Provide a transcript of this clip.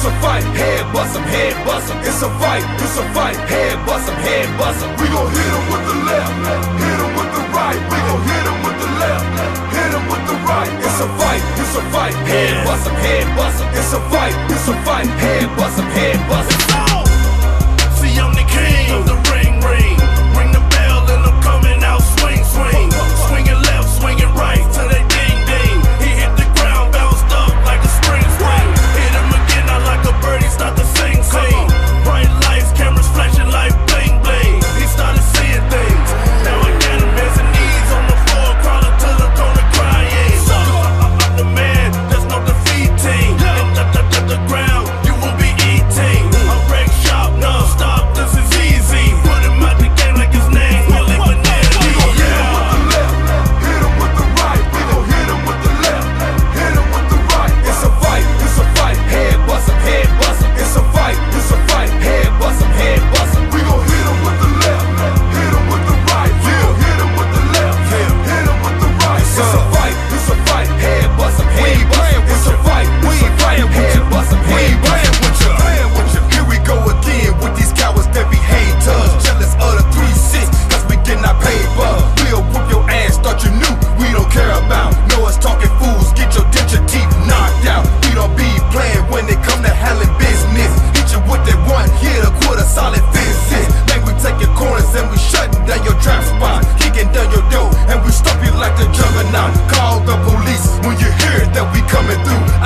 It's a fight, head bust him, head bust him. It's a fight, it's a fight, head bust him, head bust him. We gon' hit him with the left, hit him with the right. We gon' hit him with the left, hit him with the right. It's a fight, it's a fight, head bust him, head bust him. It's a fight, it's a fight, head bust him. Call the police when you hear that we coming through.